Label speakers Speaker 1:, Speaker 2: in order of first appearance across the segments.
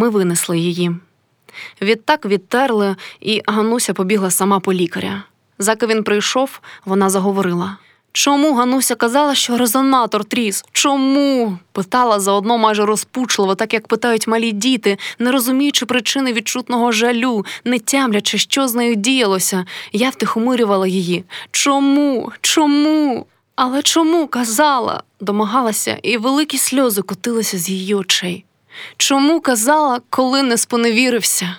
Speaker 1: ми винесли її. Відтак відтерли, і Гануся побігла сама по лікаря. Заки він прийшов, вона заговорила. Чому Гануся казала, що резонатор тріс? Чому? питала заодно майже розпучливо, так як питають малі діти, не розуміючи причини відчутного жалю, не тямлячи, що з нею діялося. Я втихомирювала її. Чому? Чому? Але чому казала? домагалася, і великі сльози котилися з її очей. Чому казала, коли не споневірився?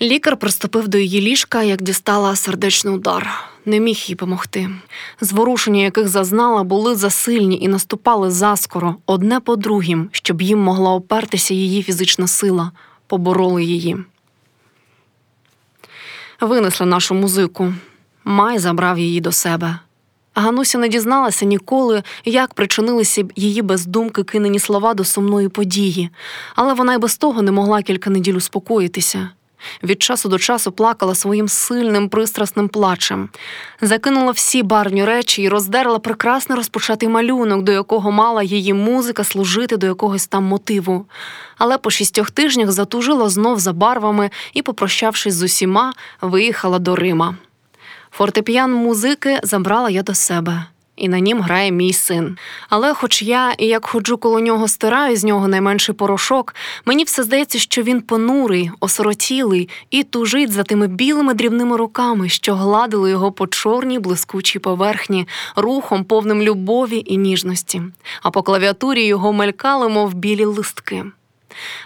Speaker 1: Лікар приступив до її ліжка, як дістала сердечний удар. Не міг їй помогти. Зворушення, яких зазнала, були засильні і наступали заскоро, одне по другім, щоб їм могла опертися її фізична сила, побороли її. Винесли нашу музику. Май забрав її до себе. Гануся не дізналася ніколи, як причинилися б її бездумки кинені слова до сумної події, але вона й без того не могла кілька неділь успокоїтися. Від часу до часу плакала своїм сильним пристрасним плачем, закинула всі барвні речі і роздерла прекрасний розпочатий малюнок, до якого мала її музика служити до якогось там мотиву. Але по шістьох тижнях затужила знов за барвами і, попрощавшись з усіма, виїхала до Рима. Фортепіан музики забрала я до себе, і на нім грає мій син. Але, хоч я і як ходжу коло нього, стираю з нього найменший порошок, мені все здається, що він понурий, осоротілий і тужить за тими білими дрібними руками, що гладили його по чорній блискучій поверхні, рухом, повним любові і ніжності. А по клавіатурі його мелькали, мов білі листки.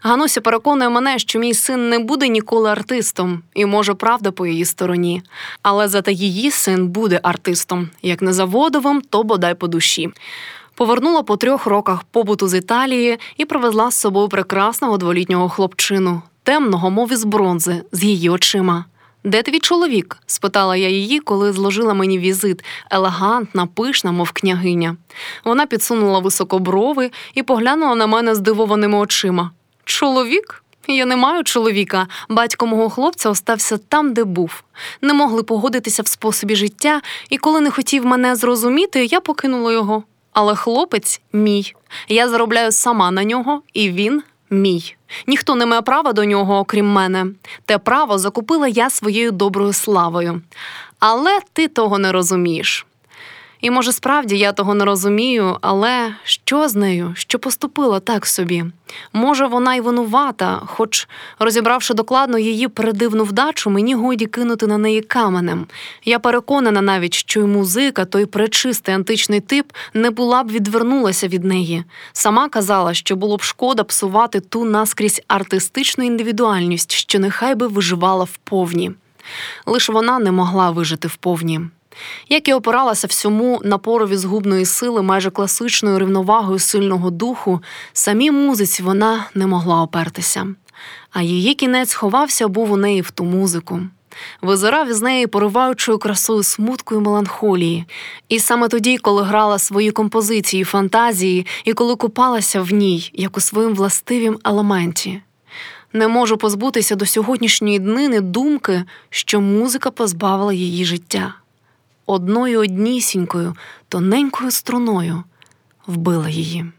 Speaker 1: Гануся переконує мене, що мій син не буде ніколи артистом, і може правда по її стороні. Але зате її син буде артистом, як не заводовим, то бодай по душі. Повернула по трьох роках побуту з Італії і привезла з собою прекрасного дволітнього хлопчину, темного, мов із бронзи, з її очима. Де твій чоловік? спитала я її, коли зложила мені візит, елегантна, пишна, мов княгиня. Вона підсунула високоброви і поглянула на мене здивованими очима. Чоловік? Я не маю чоловіка. Батько мого хлопця остався там, де був. Не могли погодитися в способі життя, і коли не хотів мене зрозуміти, я покинула його. Але хлопець мій. Я заробляю сама на нього, і він мій. Ніхто не має права до нього, окрім мене. Те право закупила я своєю доброю славою. Але ти того не розумієш. І, може, справді я того не розумію, але що з нею, що поступила так собі? Може, вона й винувата, хоч, розібравши докладно її передивну вдачу, мені годі кинути на неї каменем. Я переконана навіть, що й музика, той пречистий античний тип, не була б відвернулася від неї. Сама казала, що було б шкода псувати ту наскрізь артистичну індивідуальність, що нехай би виживала вповні. Лиш вона не могла вижити вповні. Як і опиралася всьому напорові згубної сили, майже класичною рівновагою сильного духу, самій музиці вона не могла опертися. А її кінець ховався був у неї в ту музику. Визирав із неї пориваючою красою смутку і меланхолії. І саме тоді, коли грала свої композиції, фантазії, і коли купалася в ній, як у своїм властивім елементі. Не можу позбутися до сьогоднішньої днини думки, що музика позбавила її життя одною однісінькою, тоненькою струною вбила її.